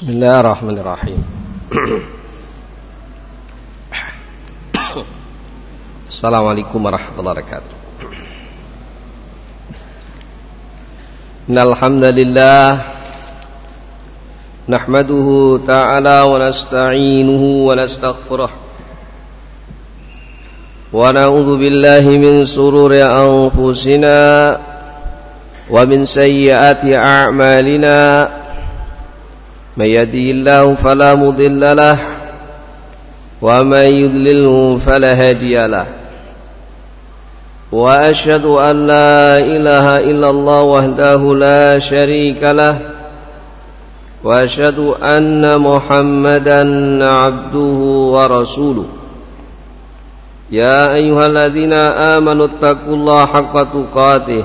بسم الله الرحمن الرحيم السلام عليكم ورحمة الله وبركاته إن الحمد لله نحمده تعالى ونستعينه ونستغفره ونعوذ بالله من سرور أنفسنا ومن سيئات أعمالنا من يهدي الله فلا مضل له ومن يضلله فلا هادي له. وأشهد أن لا إله إلا الله وحده لا شريك له وأشهد أن محمدا عبده ورسوله. يا أيها الذين آمنوا اتقوا الله حق تقاته.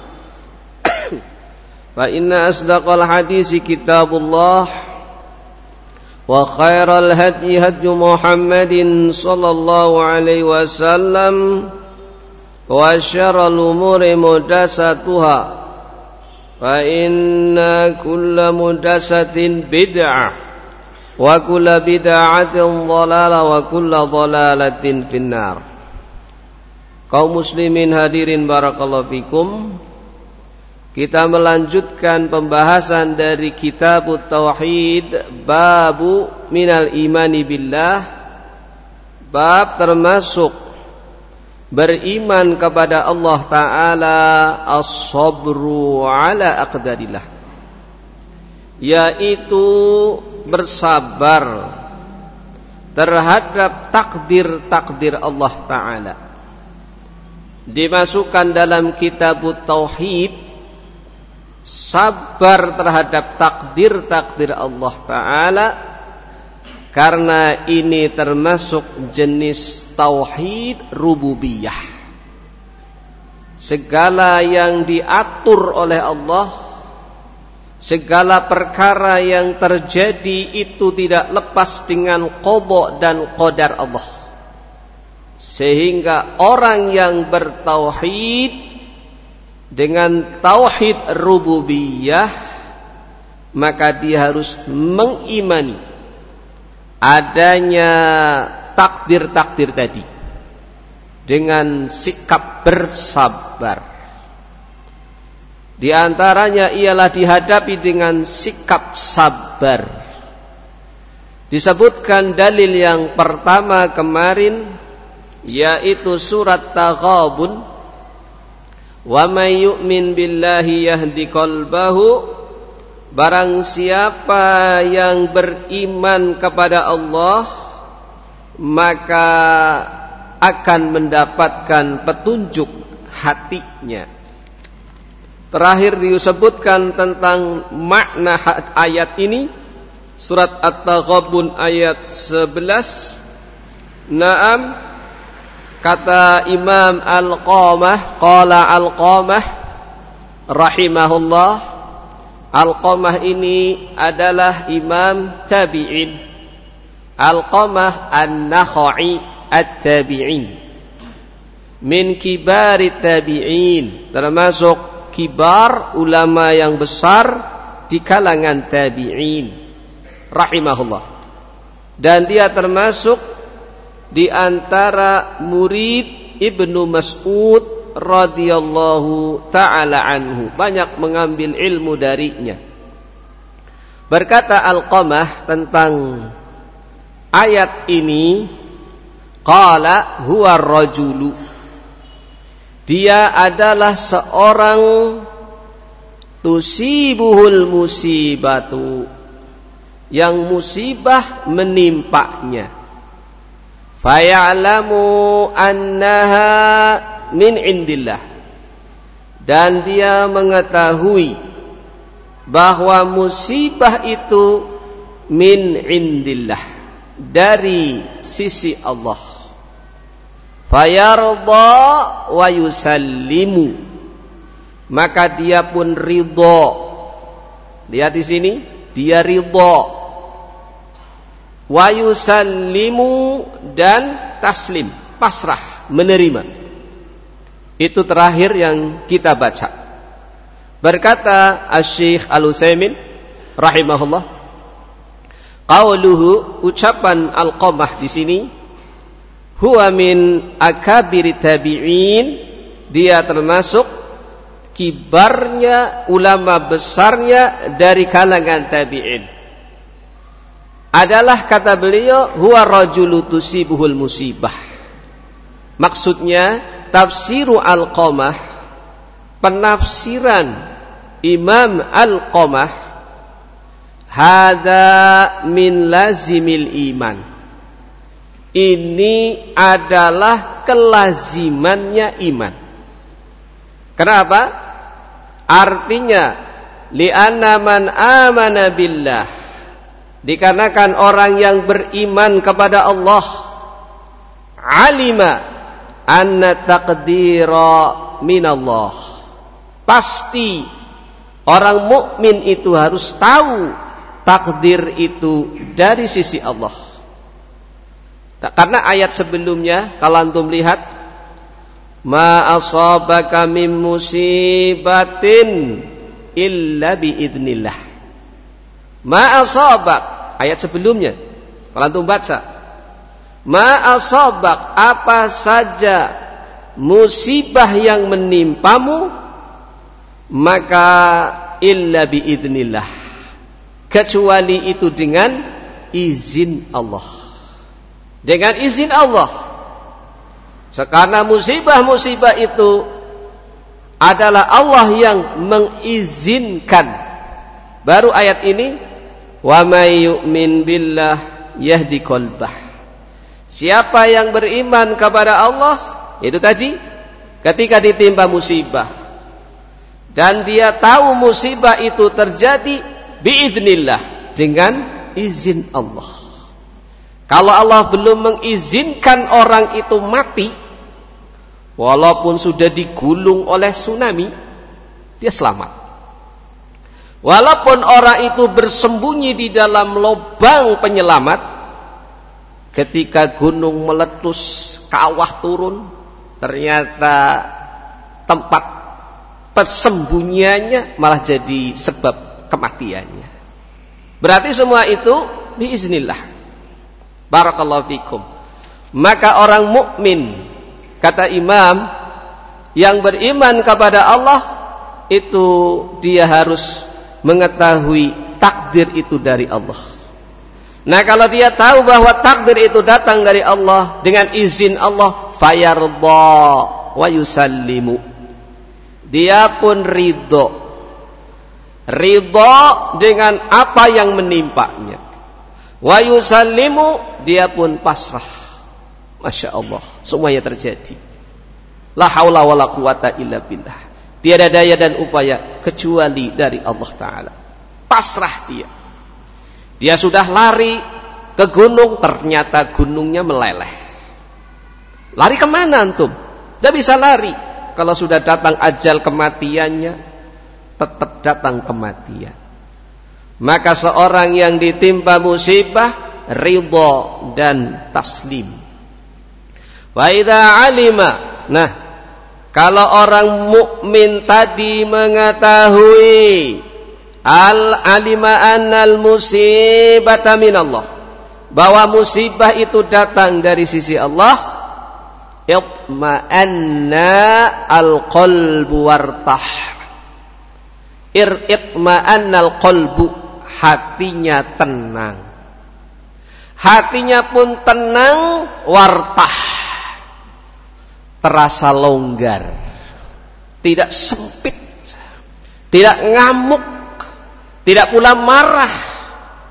فإن أصدق الحديث كتاب الله وخير الهدي هدي محمد صلى الله عليه وسلم وشر الأمور مدساتها فإن كل مدسة بدعة وكل بدعة ضلالة وكل ضلالة في النار. kaum muslimin hadirin barakallahu fikum. Kita melanjutkan pembahasan dari kitab Tauhid Babu Minal Imani Billah. Bab termasuk Beriman kepada Allah Ta'ala As-sabru ala aqdarillah Yaitu bersabar Terhadap takdir-takdir Allah Ta'ala. Dimasukkan dalam kitab Tauhid sabar terhadap takdir-takdir Allah Ta'ala karena ini termasuk jenis tauhid rububiyah. Segala yang diatur oleh Allah segala perkara yang terjadi itu tidak lepas dengan kodok dan qadar Allah. Sehingga orang yang bertauhid dengan tauhid rububiyah maka dia harus mengimani adanya takdir-takdir tadi dengan sikap bersabar. Di antaranya ialah dihadapi dengan sikap sabar. Disebutkan dalil yang pertama kemarin yaitu surat Taghabun Wa may yu'min billahi yahdi qalbahu Barang siapa yang beriman kepada Allah Maka akan mendapatkan petunjuk hatinya. Terakhir disebutkan tentang makna ayat ini Surat At-Taghabun ayat 11 Naam Kata Imam Al-Qamah, qala Al-Qamah rahimahullah, Al-Qamah ini adalah imam tabi'in. Al-Qamah An-Nakhai At-Tabi'in. Min kibari tabi'in, termasuk kibar ulama yang besar di kalangan tabi'in. Rahimahullah. Dan dia termasuk di antara murid Ibnu Mas'ud radhiyallahu taala anhu. Banyak mengambil ilmu darinya. Berkata Al-Qamah tentang ayat ini qala huwa rajulu. Dia adalah seorang tusibuhul musibatu yang musibah menimpanya fayalamu annaha min indillah. Dan dia mengetahui bahwa musibah itu min indillah dari sisi Allah. Fayarda wa yusallimu. Maka dia pun ridho lihat di sini dia ridho wa yusallimu dan taslim pasrah menerima. Itu terakhir yang kita baca. Berkata Asy-Syaikh Al-Utsaimin rahimahullah qauluhu ucapan Al-Qamah di sini huwa min tabi'in. Dia termasuk kibarnya ulama besarnya dari kalangan tabi'in adalah kata beliau huwa rajulu tusibuhul musibah. Maksudnya tafsiru al-qamah penafsiran Imam al-qamah hada min lazimil iman. Ini adalah kelazimannya iman. Kenapa? Artinya li'anna man amana billah dikarenakan orang yang beriman kepada Allah alima anna taqdira minallah. Pasti orang mukmin itu harus tahu takdir itu dari sisi Allah. Karena ayat sebelumnya kalau antum lihat ma asabaka min musibatin illa biidnillah ma asabak. Ayat sebelumnya. Kalau antum baca. Ma asabak. Apa saja musibah yang menimpamu maka illa biidnillah. Kecuali itu dengan izin Allah. Dengan izin Allah. Karena musibah-musibah itu adalah Allah yang mengizinkan. Baru ayat ini wa may yu'min billah yahdi qalbah. Siapa yang beriman kepada Allah itu tadi ketika ditimpa musibah dan dia tahu musibah itu terjadi biidnillah dengan izin Allah. Kalau Allah belum mengizinkan orang itu mati walaupun sudah digulung oleh tsunami dia selamat walaupun orang itu bersembunyi di dalam lubang penyelamat ketika gunung meletus kawah turun ternyata tempat persembunyiannya malah jadi sebab kematiannya berarti semua itu biiznillah Barakallahu fikum. Maka orang mukmin kata Imam yang beriman kepada Allah itu dia harus mengetahui takdir itu dari Allah. Nah kalau dia tahu bahwa takdir itu datang dari Allah dengan izin Allah, fayarda wa yusallimu. Dia pun ridho. Ridho dengan apa yang menimpanya wa yusallimu dia pun pasrah Masya Allah semuanya terjadi la haula wa la quwata illa billah tiada daya dan upaya kecuali dari Allah Ta'ala. Pasrah dia. Dia sudah lari ke gunung ternyata gunungnya meleleh. Lari ke mana antum? Tidak bisa lari. Kalau sudah datang ajal kematiannya tetap datang kematian. Maka seorang yang ditimpa musibah ridho dan taslim. Wa idza alima. Nah, kalau orang mukmin tadi mengetahui al alima annal musibata minallah bahwa musibah itu datang dari sisi Allah itma'anna al qalbu wartah itma'anna al qalbu hatinya tenang. hatinya pun tenang, wartah. Terasa longgar. Tidak sempit. Tidak ngamuk. Tidak pula marah.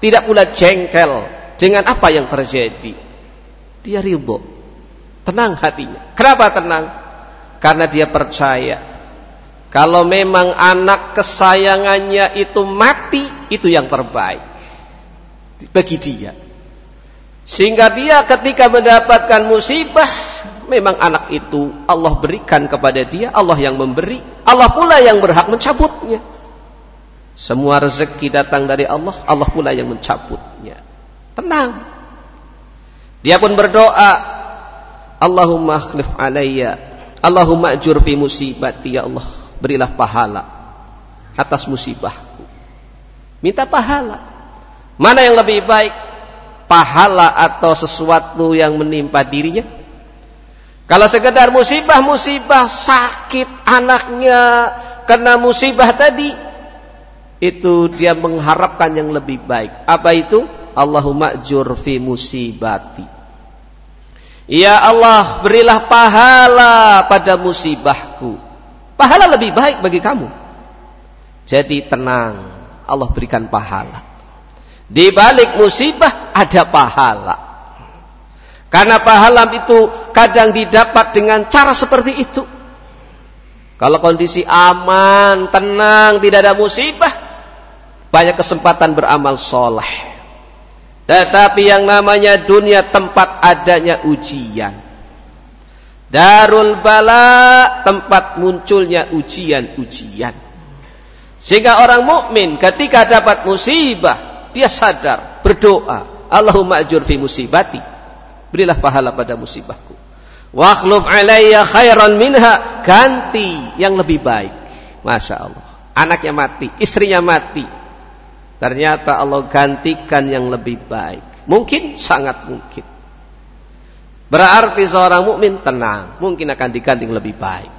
Tidak pula jengkel dengan apa yang terjadi. Dia ridho. Tenang hatinya. Kenapa tenang? Karena dia percaya kalau memang anak kesayangannya itu mati, itu yang terbaik bagi dia. Sehingga dia ketika mendapatkan musibah, memang anak itu Allah berikan kepada dia, Allah yang memberi, Allah pula yang berhak mencabutnya. Semua rezeki datang dari Allah, Allah pula yang mencabutnya. Tenang. Dia pun berdoa, Allahumma akhlif alayya, Allahumma ajur fi musibati ya Allah berilah pahala atas musibahku. Minta pahala. Mana yang lebih baik? Pahala atau sesuatu yang menimpa dirinya? Kalau sekedar musibah-musibah sakit anaknya kena musibah tadi itu dia mengharapkan yang lebih baik. Apa itu? Allahumma jur fi musibati. Ya Allah, berilah pahala pada musibahku. Pahala lebih baik bagi kamu. Jadi tenang, Allah berikan pahala. Di balik musibah ada pahala. Karena pahala itu kadang didapat dengan cara seperti itu. Kalau kondisi aman, tenang, tidak ada musibah, banyak kesempatan beramal soleh. Tetapi yang namanya dunia tempat adanya ujian. Darul bala tempat munculnya ujian-ujian. Sehingga orang mukmin ketika dapat musibah, dia sadar, berdoa, Allahumma ajur fi musibati. Berilah pahala pada musibahku. Wakhluf alayya khairan minha. Ganti yang lebih baik. Masya Allah. Anaknya mati, istrinya mati. Ternyata Allah gantikan yang lebih baik. Mungkin, sangat mungkin. Berarti seorang mukmin tenang, mungkin akan diganti yang lebih baik.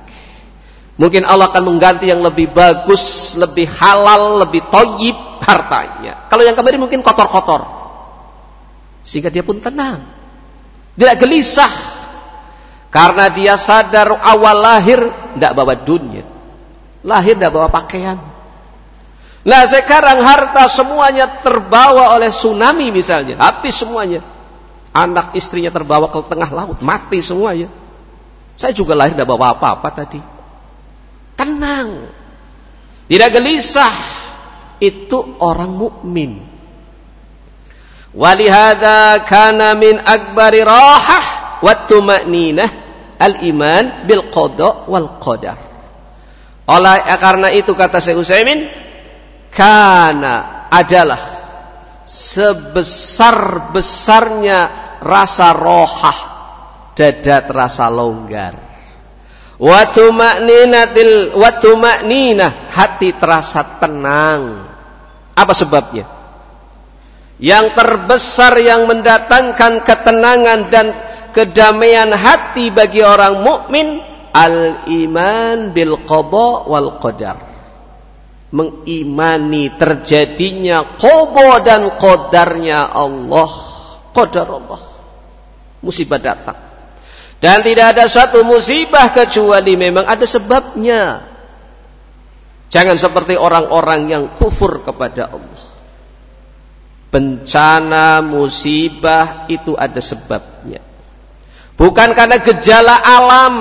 Mungkin Allah akan mengganti yang lebih bagus, lebih halal, lebih toyib hartanya. Kalau yang kemarin mungkin kotor-kotor. Sehingga dia pun tenang. Tidak gelisah. Karena dia sadar awal lahir tidak bawa dunia. Lahir tidak bawa pakaian. Nah sekarang harta semuanya terbawa oleh tsunami misalnya. Habis semuanya. Anak istrinya terbawa ke tengah laut, mati semuanya. Saya juga lahir tidak bawa apa-apa tadi. Tenang. Tidak gelisah. Itu orang mukmin. Walihada kana min akbari rahah wa tuma'ninah al-iman bil qada wal qadar. Oleh karena itu kata Syekh Utsaimin, kana adalah sebesar-besarnya rasa rohah dada terasa longgar. Watu makninatil watu maknina hati terasa tenang. Apa sebabnya yang terbesar yang mendatangkan ketenangan dan kedamaian hati bagi orang mukmin al iman bil qada wal qadar. Mengimani terjadinya qada dan qadarnya Allah. Qadar Allah. Musibah datang. Dan tidak ada suatu musibah kecuali memang ada sebabnya. Jangan seperti orang-orang yang kufur kepada Allah bencana musibah itu ada sebabnya bukan karena gejala alam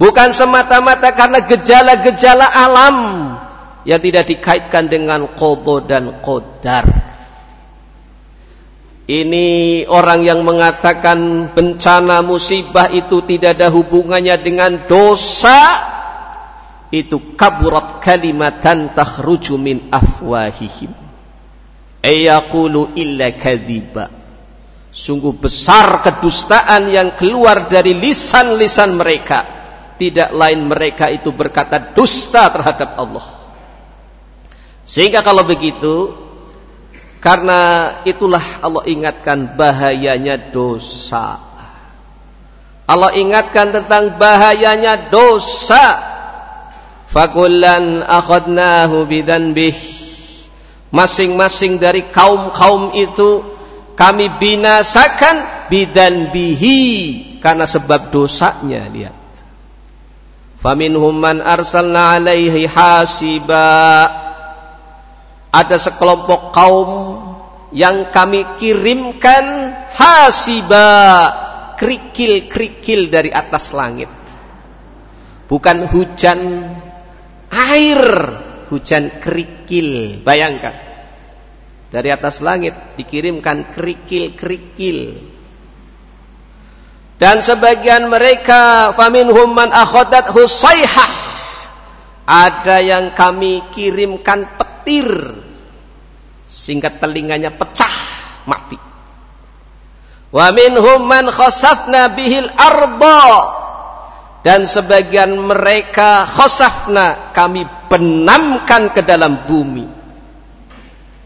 bukan semata-mata karena gejala-gejala alam yang tidak dikaitkan dengan kodo dan kodar. Ini orang yang mengatakan bencana musibah itu tidak ada hubungannya dengan dosa. Itu kaburat kalimatan takhruju min afwahihim. Ayakulu illa kadhiba. Sungguh besar kedustaan yang keluar dari lisan-lisan mereka. Tidak lain mereka itu berkata dusta terhadap Allah. Sehingga kalau begitu, karena itulah Allah ingatkan bahayanya dosa. Allah ingatkan tentang bahayanya dosa. Fakullan akhadnahu bidanbih. Masing-masing dari kaum-kaum itu kami binasakan bidan bihi karena sebab dosanya lihat faminhum man arsalna alaihi hasiba. Ada sekelompok kaum yang kami kirimkan hasiba kerikil-kerikil dari atas langit. Bukan hujan air hujan kerikil bayangkan dari atas langit dikirimkan kerikil-kerikil. Dan sebagian mereka faminhum man akhadat husayhah. Ada yang kami kirimkan petir sehingga telinganya pecah mati. Wa minhum man khasafna bihil arda dan sebagian mereka khasafna kami benamkan ke dalam bumi.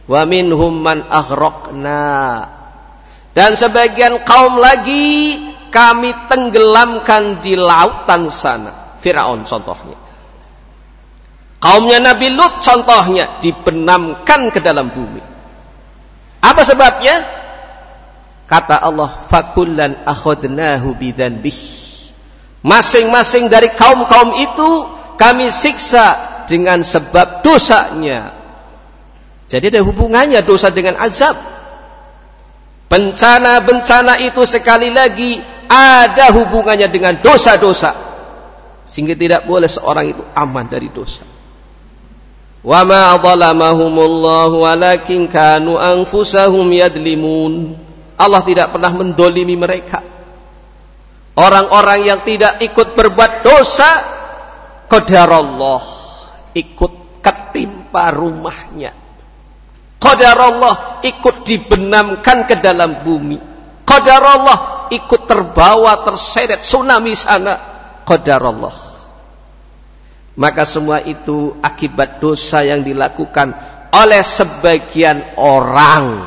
Wa minhum man aghraqna. Dan sebagian kaum lagi kami tenggelamkan di lautan sana. Firaun contohnya. Kaumnya Nabi Lut contohnya dibenamkan ke dalam bumi. Apa sebabnya? Kata Allah fakullan akhadnahu bidzanbih. Masing-masing dari kaum-kaum itu kami siksa dengan sebab dosanya jadi ada hubungannya dosa dengan azab. Bencana-bencana itu sekali lagi ada hubungannya dengan dosa-dosa. Sehingga tidak boleh seorang itu aman dari dosa. Wa ma dhalamahumullahu walakin kanu anfusahum yadlimun. Allah tidak pernah mendolimi mereka. Orang-orang yang tidak ikut berbuat dosa, qadarallah ikut ketimpa rumahnya. Qadar Allah ikut dibenamkan ke dalam bumi. Qadar Allah ikut terbawa terseret tsunami sana. Qadar Allah. Maka semua itu akibat dosa yang dilakukan oleh sebagian orang.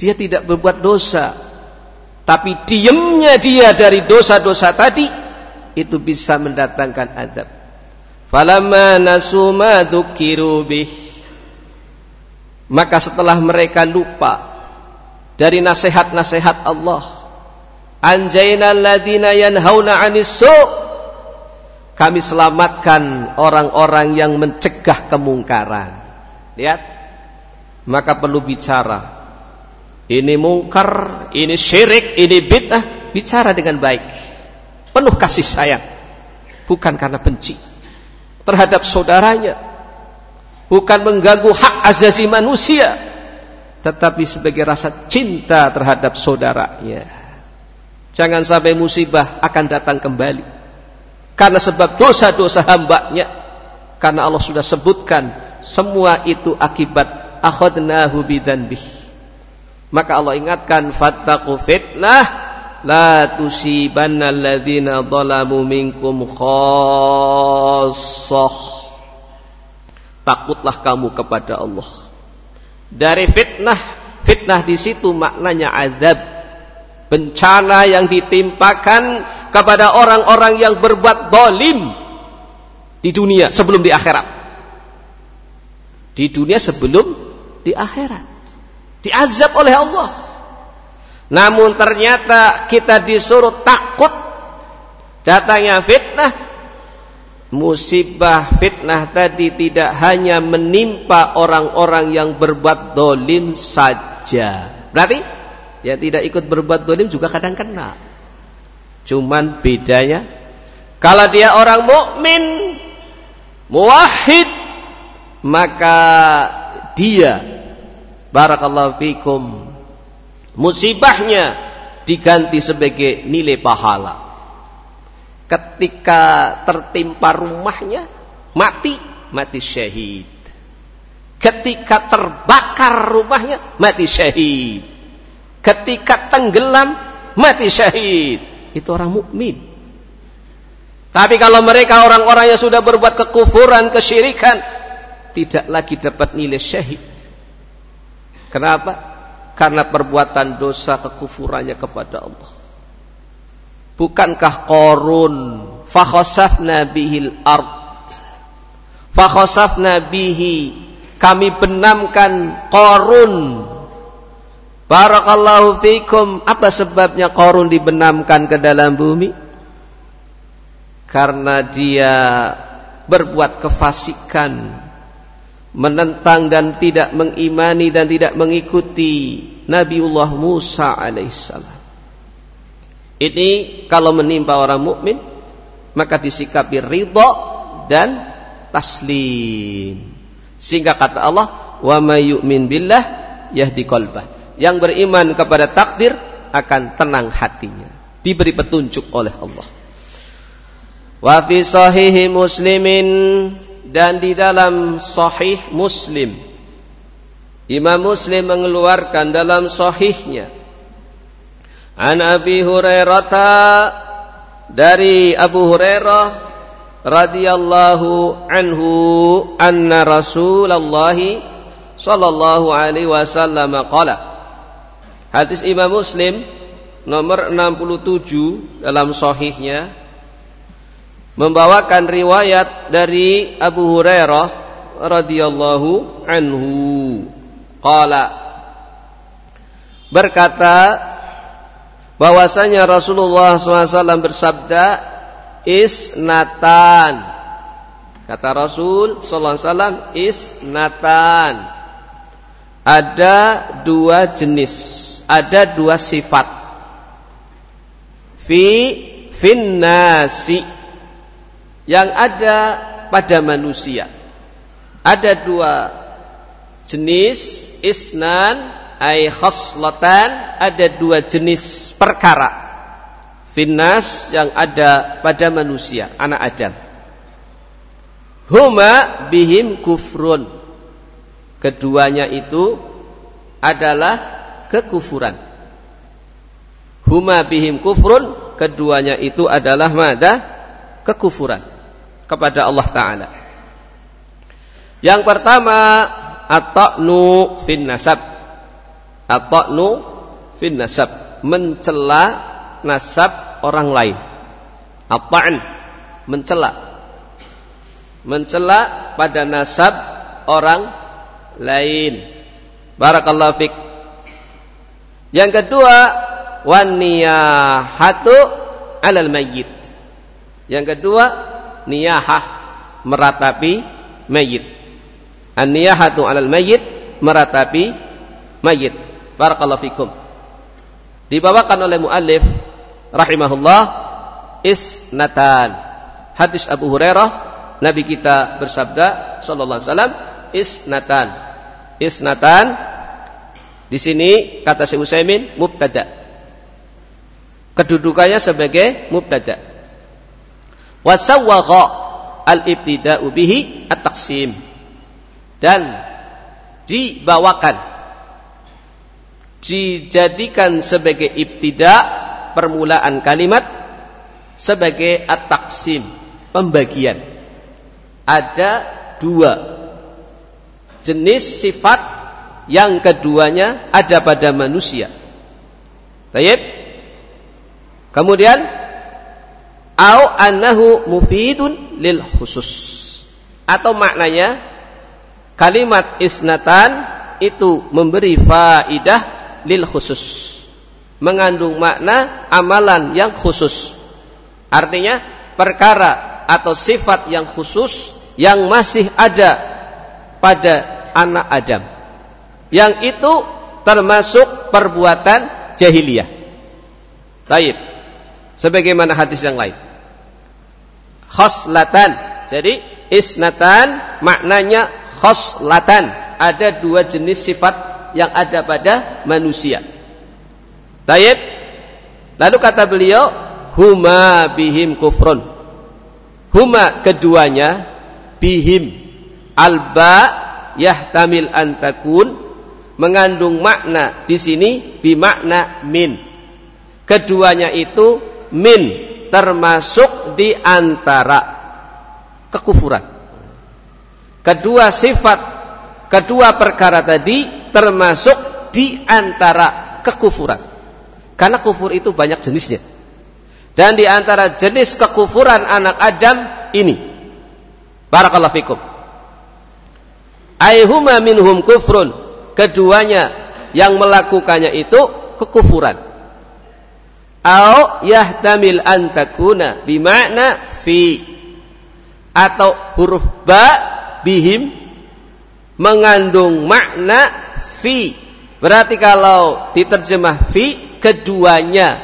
Dia tidak berbuat dosa. Tapi diamnya dia dari dosa-dosa tadi itu bisa mendatangkan adab. Falamma nasu ma maka setelah mereka lupa dari nasihat-nasihat Allah, anjayna alladziina yanhauna 'anis Kami selamatkan orang-orang yang mencegah kemungkaran. Lihat. Maka perlu bicara. Ini mungkar, ini syirik, ini bid'ah, bicara dengan baik. Penuh kasih sayang. Bukan karena benci terhadap saudaranya, bukan mengganggu hak asasi manusia tetapi sebagai rasa cinta terhadap saudaranya. Jangan sampai musibah akan datang kembali. Karena sebab dosa-dosa hambanya karena Allah sudah sebutkan semua itu akibat akhadnahu bidanbih maka Allah ingatkan fattaqu fitnah la tusibanna alladhina zalamu minkum khassah takutlah kamu kepada Allah. Dari fitnah, fitnah di situ maknanya azab. Bencana yang ditimpakan kepada orang-orang yang berbuat dolim di dunia sebelum di akhirat. Di dunia sebelum di akhirat. Diazab oleh Allah. Namun ternyata kita disuruh takut datangnya fitnah musibah fitnah tadi tidak hanya menimpa orang-orang yang berbuat dolim saja. Berarti yang tidak ikut berbuat dolim juga kadang kena. Cuman bedanya kalau dia orang mukmin muwahhid maka dia barakallahu fikum musibahnya diganti sebagai nilai pahala. Ketika tertimpa rumahnya mati mati syahid. Ketika terbakar rumahnya mati syahid. Ketika tenggelam mati syahid. Itu orang mukmin. Tapi kalau mereka orang-orang yang sudah berbuat kekufuran kesyirikan tidak lagi dapat nilai syahid. Kenapa karena perbuatan dosa kekufurannya kepada Allah. Bukankah Korun fakhasafna bihil ard. Fakhasafna bihi. Kami benamkan Korun Barakallahu fikum. Apa sebabnya korun dibenamkan ke dalam bumi? Karena dia berbuat kefasikan, menentang dan tidak mengimani dan tidak mengikuti Nabiullah Musa alaihissalam. Ini kalau menimpa orang mukmin maka disikapi ridho dan taslim. Sehingga kata Allah, "Wa may yu'min billah yahdi qalbah." yang beriman kepada takdir akan tenang hatinya diberi petunjuk oleh Allah wa fi muslimin dan di dalam sahih muslim Imam Muslim mengeluarkan dalam sahihnya An Abi Hurairah dari Abu Hurairah radhiyallahu anhu anna Rasulullah sallallahu alaihi wasallam qala. Hadis Imam Muslim nomor 67 dalam sahihnya membawakan riwayat dari Abu Hurairah radhiyallahu anhu. Qala berkata bahwasanya Rasulullah SAW bersabda isnatan kata Rasul SAW isnatan ada dua jenis, ada dua sifat. Fi finnasi yang ada pada manusia. Ada dua jenis isnan ay khoslatan ada dua jenis perkara. Finnas yang ada pada manusia anak Adam. Huma bihim kufrun. Keduanya itu adalah kekufuran. Huma bihim kufrun, keduanya itu adalah mada? Kekufuran kepada Allah taala. Yang pertama at-ta'nu fin nasab. At-ta'nu fin nasab, mencela nasab orang lain. At-ta'n mencela. Mencela pada nasab orang lain. Barakallahu fik. Yang kedua, waniyahatu alal mayyit. Yang kedua, niyahah meratapi mayit. An-niyahatu alal mayyit meratapi mayit. Barakallahu fikum. Dibawakan oleh muallif rahimahullah isnatan. Hadis Abu Hurairah Nabi kita bersabda sallallahu alaihi wasallam isnatan Isnatan di sini kata Syekh Utsaimin mubtada. Kedudukannya sebagai mubtada. Wasawwagha al-ibtida'u bihi at-taqsim. Dan dibawakan dijadikan sebagai ibtida permulaan kalimat sebagai at-taqsim, pembagian. Ada dua jenis sifat yang keduanya ada pada manusia. Baik. Kemudian au annahu mufidun lil khusus. Atau maknanya kalimat isnatan itu memberi faidah lil khusus. Mengandung makna amalan yang khusus. Artinya perkara atau sifat yang khusus yang masih ada pada anak Adam. Yang itu termasuk perbuatan jahiliyah. Taib. Sebagaimana hadis yang lain. Khoslatan. Jadi isnatan maknanya khoslatan. Ada dua jenis sifat yang ada pada manusia. Taib. Lalu kata beliau, huma bihim kufrun. Huma keduanya bihim alba yahtamil antakun mengandung makna di sini bimakna min. Keduanya itu min termasuk di antara kekufuran. Kedua sifat, kedua perkara tadi termasuk di antara kekufuran. Karena kufur itu banyak jenisnya. Dan di antara jenis kekufuran anak Adam ini. Barakallahu fikum aihuma minhum kufrun keduanya yang melakukannya itu kekufuran. Au yahtamil an takuna bima'na fi atau huruf ba bihim mengandung makna fi. Berarti kalau diterjemah fi keduanya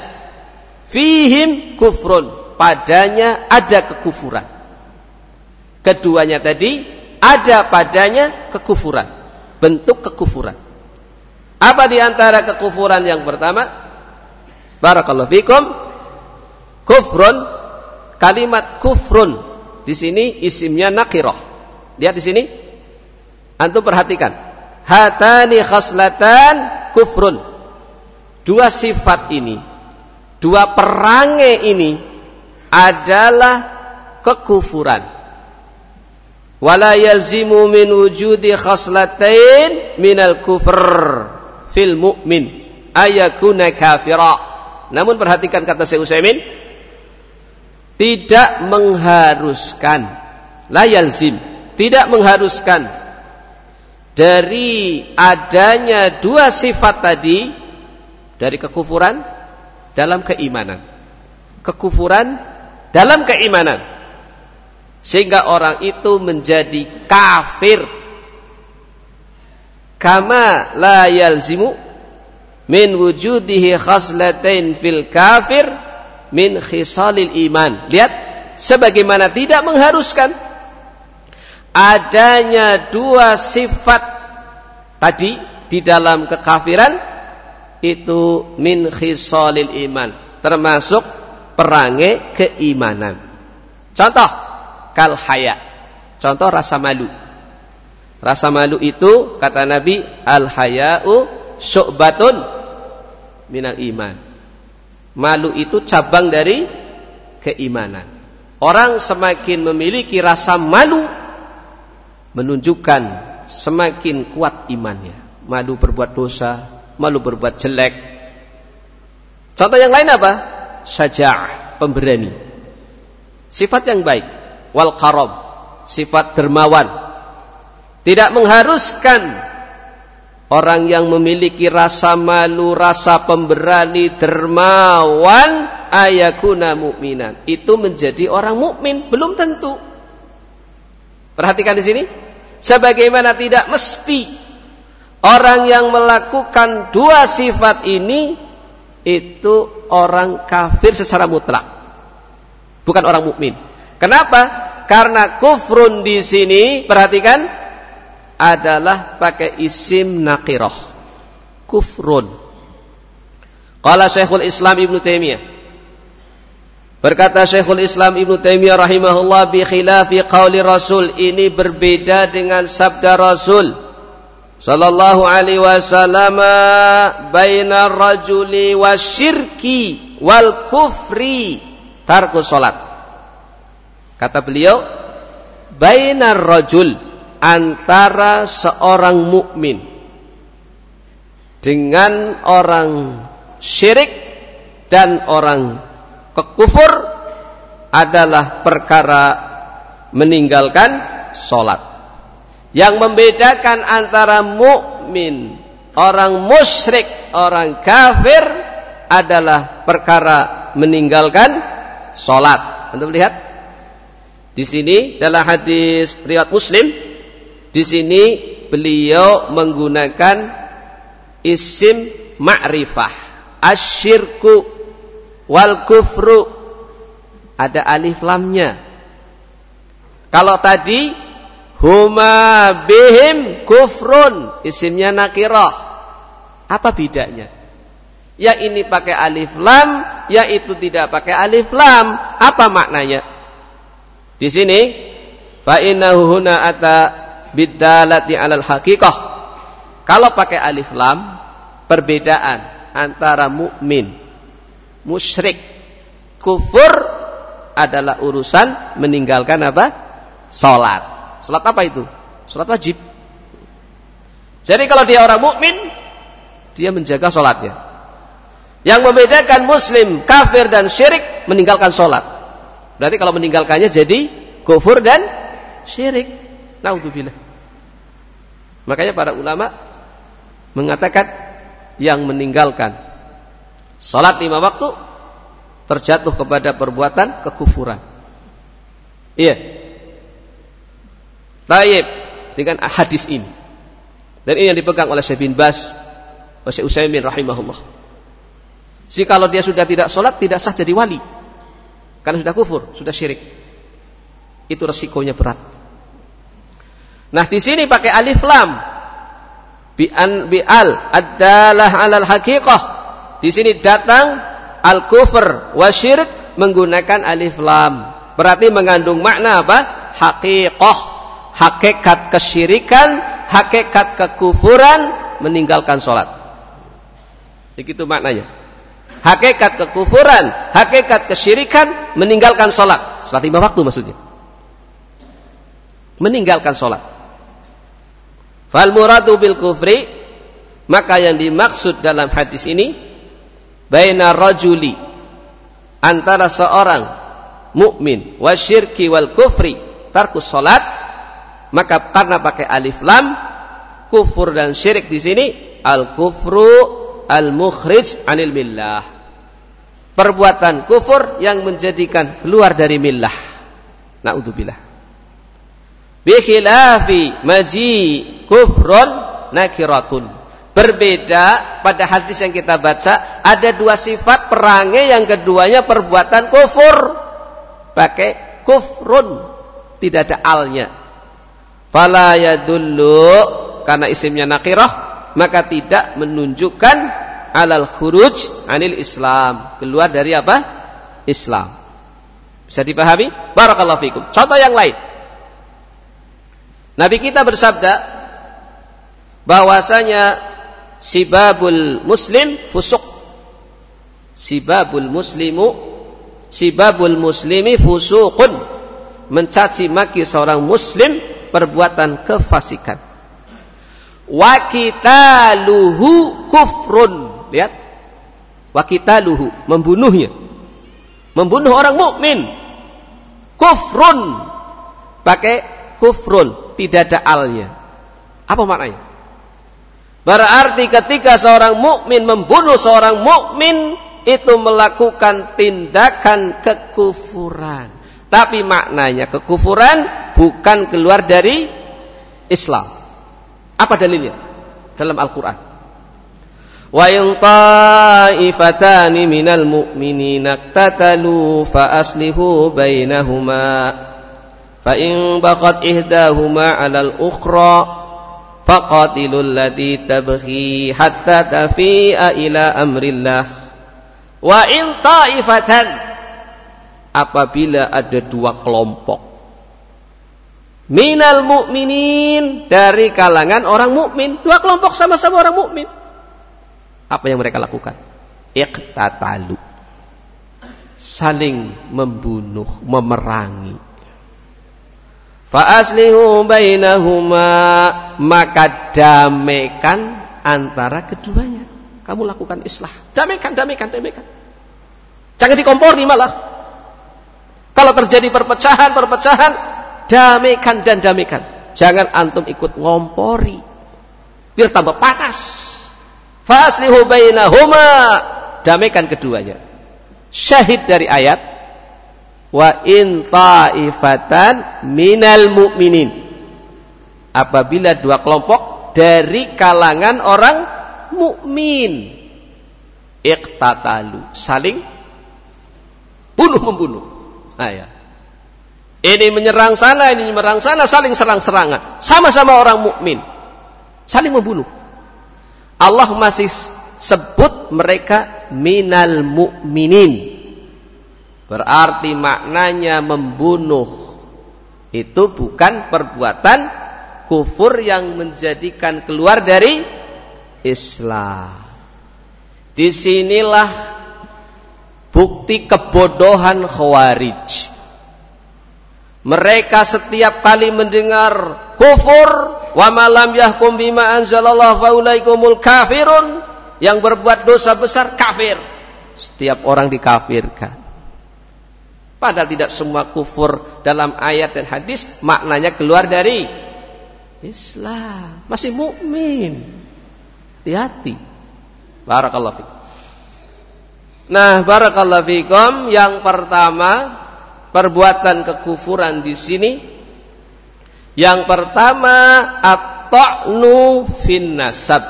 fihim kufrun padanya ada kekufuran. Keduanya tadi ada padanya kekufuran, bentuk kekufuran. Apa di antara kekufuran yang pertama? Barakallahu fikum. Kufrun kalimat kufrun di sini isimnya nakirah. Lihat di sini. Antum perhatikan. Hatani khaslatan kufrun. Dua sifat ini, dua perangai ini adalah kekufuran. Wala yalzimu min wujudi khaslatain minal kufr fil mu'min ayakuna kafira. Namun perhatikan kata Syekh Utsaimin tidak mengharuskan la yalzim tidak mengharuskan dari adanya dua sifat tadi dari kekufuran dalam keimanan. Kekufuran dalam keimanan. Sehingga orang itu menjadi kafir kama la yalzimu min wujudihi khaslatain fil kafir min khisalil iman. Lihat, sebagaimana tidak mengharuskan adanya dua sifat tadi di dalam kekafiran itu min khisalil iman, termasuk perangai keimanan. Contoh, kal haya. Contoh rasa malu. Rasa malu itu kata Nabi al-haya'u syu'batun minal iman. Malu itu cabang dari keimanan. Orang semakin memiliki rasa malu menunjukkan semakin kuat imannya. Malu berbuat dosa, malu berbuat jelek. Contoh yang lain apa? Saja'ah, pemberani. Sifat yang baik. Wal karom, sifat dermawan tidak mengharuskan orang yang memiliki rasa malu, rasa pemberani, dermawan ayakuna mukminan. Itu menjadi orang mukmin, belum tentu. Perhatikan di sini. Sebagaimana tidak mesti orang yang melakukan dua sifat ini itu orang kafir secara mutlak. Bukan orang mukmin. Kenapa? Karena kufrun di sini, perhatikan, adalah pakai isim nakirah. Kufrun. Qala Syekhul Islam Ibnu Taimiyah. Berkata Syekhul Islam Ibnu Taimiyah rahimahullah bi khilafi qauli Rasul ini berbeda dengan sabda Rasul sallallahu alaihi wasallam baina rajuli wasyirki wal kufri tarku salat. Kata beliau bainar rajul antara seorang mukmin dengan orang syirik dan orang kekufur adalah perkara meninggalkan sholat. Yang membedakan antara mukmin, orang musyrik, orang kafir adalah perkara meninggalkan sholat. Anda melihat di sini dalam hadis riwayat Muslim di sini beliau menggunakan isim ma'rifah. Asyirku wal kufru ada alif lamnya. Kalau tadi huma bihim kufrun isimnya nakirah. Apa bedanya? Ya ini pakai alif lam, ya itu tidak pakai alif lam. Apa maknanya? Di sini fa innahu ata bidalati alal hakikah. Kalau pakai alif lam, perbedaan antara mukmin, musyrik, kufur adalah urusan meninggalkan apa? Salat. Salat apa itu? Salat wajib. Jadi kalau dia orang mukmin, dia menjaga salatnya. Yang membedakan muslim, kafir dan syirik meninggalkan salat. Berarti kalau meninggalkannya jadi kufur dan syirik. Naudzubillah. Makanya para ulama mengatakan yang meninggalkan salat lima waktu terjatuh kepada perbuatan kekufuran. Iya. Taib dengan hadis ini. Dan ini yang dipegang oleh Syekh bin Bas, Syekh Utsaimin rahimahullah. Jadi kalau dia sudah tidak sholat, tidak sah jadi wali. Karena sudah kufur, sudah syirik. Itu resikonya berat. Nah di sini pakai alif lam. Bi an bi al adalah alal haqiqah. Di sini datang al kufur wa syirik menggunakan alif lam. Berarti mengandung makna apa? Haqiqah. Hakikat kesyirikan, hakikat kekufuran, meninggalkan sholat. Begitu maknanya. Hakikat kekufuran, hakikat kesyirikan, meninggalkan sholat. Sholat lima waktu maksudnya. Meninggalkan sholat. Fal muradu bil kufri, maka yang dimaksud dalam hadis ini, baina rajuli, antara seorang mukmin wasyirki wal kufri tarkus salat maka karena pakai alif lam kufur dan syirik di sini al kufru al mukhrij anil millah. Perbuatan kufur yang menjadikan keluar dari millah. Naudzubillah bi khilafi maji kufrun nakiratun. Berbeda pada hadis yang kita baca ada dua sifat perangai yang keduanya perbuatan kufur. Pakai kufrun tidak ada alnya. Fala yadullu karena isimnya nakirah maka tidak menunjukkan alal khuruj anil Islam. Keluar dari apa? Islam. Bisa dipahami? Barakallahu fikum. Contoh yang lain Nabi kita bersabda bahwasanya sibabul muslim fusuk sibabul muslimu sibabul muslimi fusuqun. Mencaci maki seorang muslim perbuatan kefasikan. Wa luhu kufrun. Lihat. Wa luhu membunuhnya. Membunuh orang mukmin. Kufrun. Pakai kufrun tidak ada alnya apa maknanya berarti ketika seorang mukmin membunuh seorang mukmin itu melakukan tindakan kekufuran. Tapi maknanya kekufuran bukan keluar dari Islam. Apa dalilnya? Dalam Al-Quran. Wa in ta'ifatani minal mu'minina iqtatalu fa aslihu bainahuma in baqat ihdahuma 'alal ukhra faqatilul lati tabghi hatta tafi'a ila amrillah Wa in ta'ifatan apabila ada dua kelompok minal mukminin dari kalangan orang mukmin, dua kelompok sama-sama orang mukmin. Apa yang mereka lakukan? Iqtatalu. Saling membunuh, memerangi. Fa aslihu bainahuma maka damaikan antara keduanya. Kamu lakukan islah. Damaikan, damaikan, damaikan. Jangan dikompori malah. Kalau terjadi perpecahan, perpecahan, damaikan dan damaikan. Jangan antum ikut ngompori. Biar tambah panas. Faslihu bainahuma. Damaikan keduanya. Syahid dari ayat. Wa in ta'ifatan minal mu'minin. Apabila dua kelompok dari kalangan orang mukmin. Iqtatalu saling bunuh membunuh. Nah ya. Ini menyerang sana ini menyerang sana saling serang-serangan. Sama-sama orang mukmin. Saling membunuh. Allah masih sebut mereka minal mukminin berarti maknanya membunuh itu bukan perbuatan kufur yang menjadikan keluar dari Islam. Di sinilah bukti kebodohan Khawarij. Mereka setiap kali mendengar kufur wa malam yahkum bima anzalallah faulaikumul kafirun yang berbuat dosa besar kafir. Setiap orang dikafirkan. Padahal tidak semua kufur dalam ayat dan hadis maknanya keluar dari Islam, masih mukmin. Hati-hati. Barakallahu. Nah, barakallahu fikum yang pertama perbuatan kekufuran di sini yang pertama at-ta'nu fin nasab.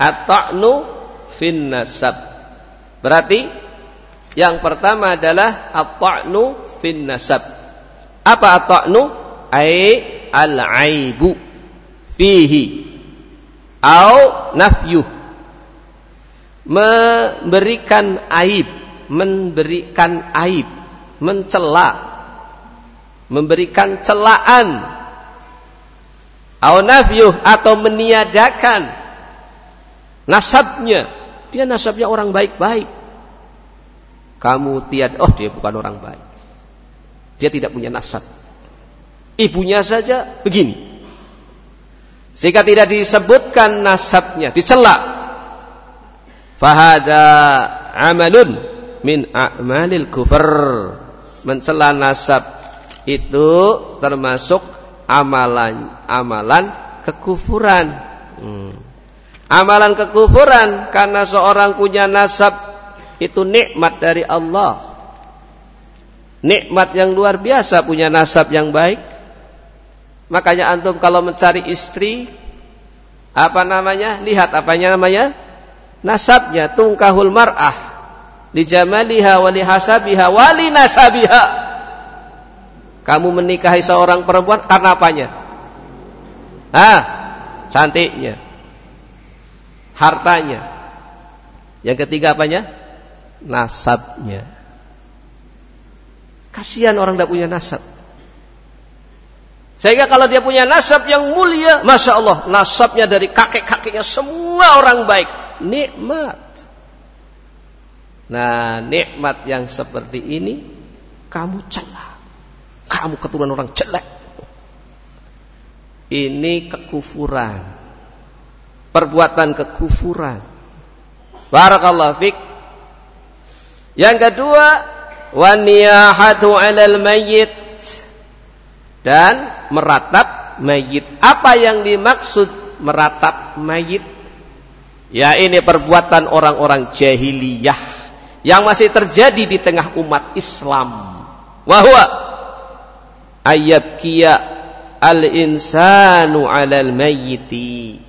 At-ta'nu fin nasab. Berarti yang pertama adalah at-ta'nu fin nasab. Apa at-ta'nu? Ai al-aibu. Fihi. Au nafyuh memberikan aib. Memberikan aib. Mencela. Memberikan celaan. Au nafyuh atau meniadakan nasabnya. Dia nasabnya orang baik-baik kamu tiada oh dia bukan orang baik dia tidak punya nasab ibunya saja begini sehingga tidak disebutkan nasabnya, dicela. Fahada amalun min a'malil kufur. Mencela nasab itu termasuk amalan amalan kekufuran. Hmm. Amalan kekufuran karena seorang punya nasab itu nikmat dari Allah. Nikmat yang luar biasa punya nasab yang baik. Makanya antum kalau mencari istri apa namanya? Lihat apanya namanya? Nasabnya tungkahul mar'ah li jamaliha wa li hasabiha wa li nasabiha. Kamu menikahi seorang perempuan karena apanya? Ah, cantiknya. Hartanya. Yang ketiga apanya? Nasabnya. Kasihan orang tidak punya nasab. Sehingga kalau dia punya nasab yang mulia, masya Allah, nasabnya dari kakek-kakeknya semua orang baik, nikmat. Nah, nikmat yang seperti ini kamu celah, kamu keturunan orang jelek. Ini kekufuran, perbuatan kekufuran. Barakallahu fik. Yang kedua, waniyahatu 'alal mayyit dan meratap mayit. Apa yang dimaksud meratap mayit? Ya ini perbuatan orang-orang jahiliyah yang masih terjadi di tengah umat Islam. Wahwa ayat kia al insanu alal mayiti.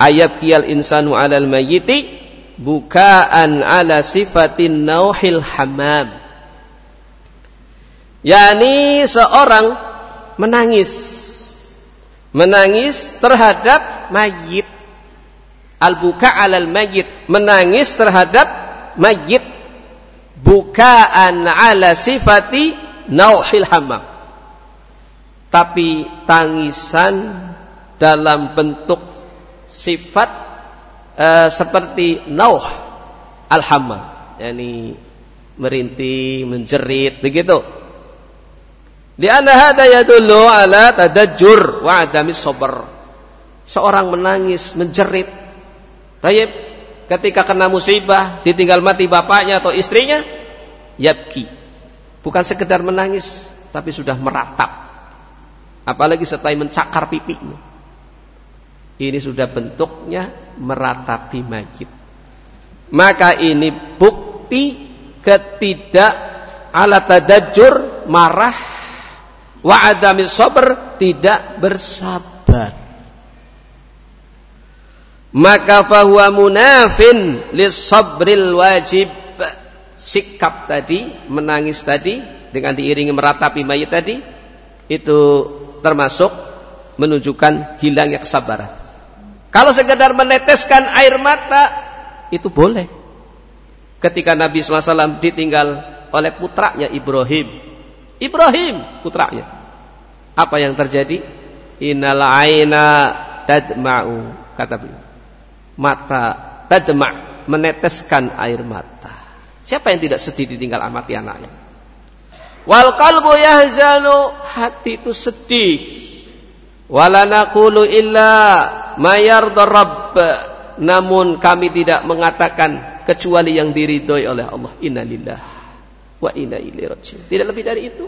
Ayat kia al insanu alal mayiti bukaan ala sifatin nauhil hamam. Yani seorang menangis. Menangis terhadap mayit. Al-buka alal mayit. Menangis terhadap mayit. Bukaan ala sifati nauhil hamam. Tapi tangisan dalam bentuk sifat uh, seperti nauh al-hamam. Yani merintih, menjerit, begitu. Di hada yadullu ala tadajjur wa adami sabr. Seorang menangis, menjerit. Tayyib, ketika kena musibah, ditinggal mati bapaknya atau istrinya, yabki. Bukan sekedar menangis, tapi sudah meratap. Apalagi setelah mencakar pipinya. Ini sudah bentuknya meratapi mayit. Maka ini bukti ketidak ala tadajjur marah wa adami sabar tidak bersabar. Maka fahuwa munafin sabril wajib. Sikap tadi menangis tadi dengan diiringi meratapi mayat tadi itu termasuk menunjukkan hilangnya kesabaran kalau sekedar meneteskan air mata itu boleh ketika Nabi SAW ditinggal oleh putranya Ibrahim Ibrahim putranya. Apa yang terjadi? Innal aina tadma'u kata beliau. Mata tadma' meneteskan air mata. Siapa yang tidak sedih ditinggal amati anaknya? Wal qalbu yahzanu hati itu sedih. Wala naqulu illa mayar rabb. Namun kami tidak mengatakan kecuali yang diridhoi oleh Allah. Innalillah wa inna ilaihi. Tidak lebih dari itu.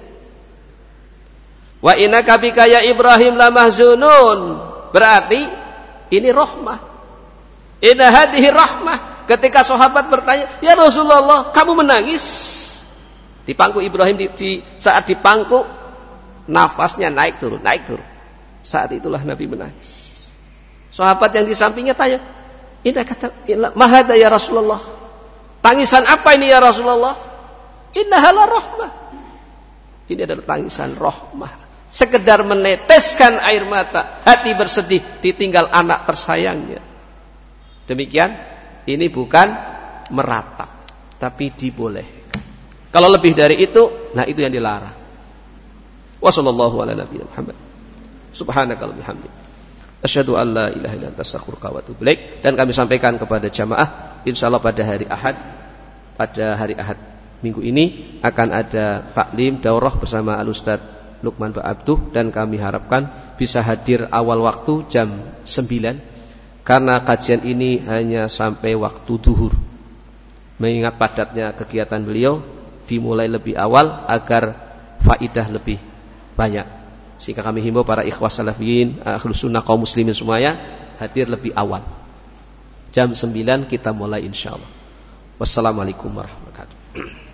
Wa inna kabika ya Ibrahim la mahzunun. Berarti ini rahmah. Inna hadhihi rahmah. Ketika sahabat bertanya, "Ya Rasulullah, kamu menangis?" Di pangku Ibrahim di, di saat di pangku nafasnya naik turun, naik turun. Saat itulah Nabi menangis. Sahabat yang di sampingnya tanya, "Ini kata mahada ya Rasulullah?" Tangisan apa ini ya Rasulullah? Innahala rahmah. Ini adalah tangisan rahmah. Sekedar meneteskan air mata, hati bersedih ditinggal anak tersayangnya. Demikian, ini bukan meratap, tapi dibolehkan. Kalau lebih dari itu, nah itu yang dilarang. Ala nabiyina Muhammad. Subhanakallahumma. Asyhadu an la ilaha illa anta astaghfiruka wa atubu Dan kami sampaikan kepada jamaah insyaallah pada hari Ahad pada hari Ahad minggu ini akan ada taklim daurah bersama Al Ustaz Lukman Pak Abduh dan kami harapkan bisa hadir awal waktu jam 9 karena kajian ini hanya sampai waktu duhur. Mengingat padatnya kegiatan beliau dimulai lebih awal agar faidah lebih banyak. Sehingga kami himbau para ikhwas salafiyin, ahlus sunnah kaum muslimin semuanya hadir lebih awal. Jam 9 kita mulai insyaallah. Wassalamualaikum warahmatullahi